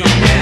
young man.